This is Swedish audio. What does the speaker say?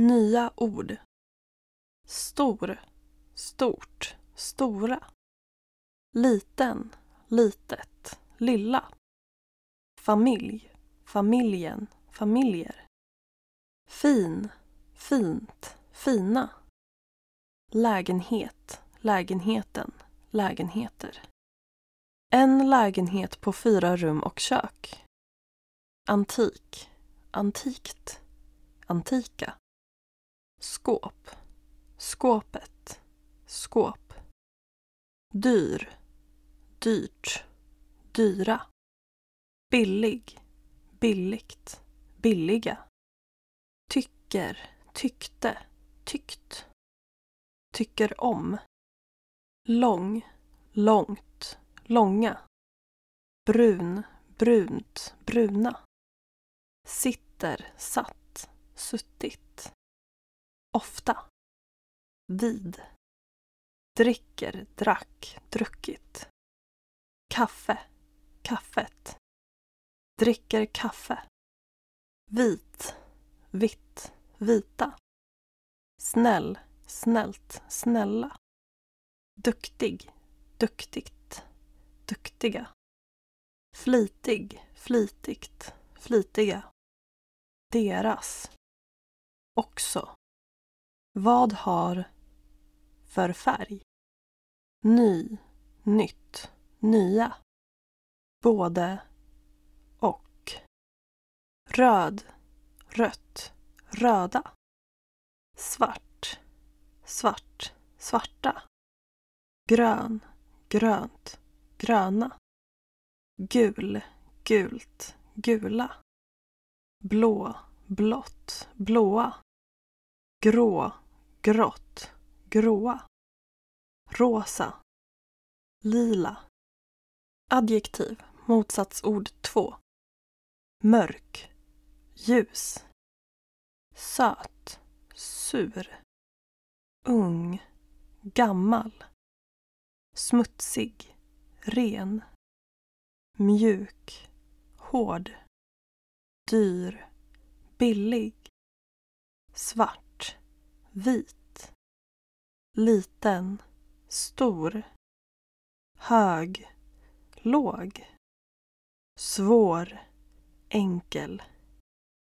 Nya ord. Stor, stort, stora. Liten, litet, lilla. Familj, familjen, familjer. Fin, fint, fina. Lägenhet, lägenheten, lägenheter. En lägenhet på fyra rum och kök. Antik, antikt, antika. Skåp, skåpet, skåp. Dyr, dyrt, dyra. Billig, billigt, billiga. Tycker, tyckte, tyckt. Tycker om. Lång, långt, långa. Brun, brunt, bruna. Sitter, satt, suttit. Ofta. Vid. Dricker, drack, druckit. Kaffe, kaffet. Dricker kaffe. Vit, vitt, vita. Snäll, snällt, snälla. Duktig, duktigt, duktiga. Flitig, flitigt, flitiga. Deras. Också. Vad har för färg? Ny, nytt, nya. Både och. Röd, rött, röda. Svart, svart, svarta. Grön, grönt, gröna. Gul, gult, gula. Blå, blått, blåa. Grå, grått, gråa. Rosa. Lila. Adjektiv, motsatsord 2. Mörk. Ljus. Söt. Sur. Ung. Gammal. Smutsig. Ren. Mjuk. Hård. Dyr. Billig. Svart. Vit. Liten. Stor. Hög. Låg. Svår. Enkel.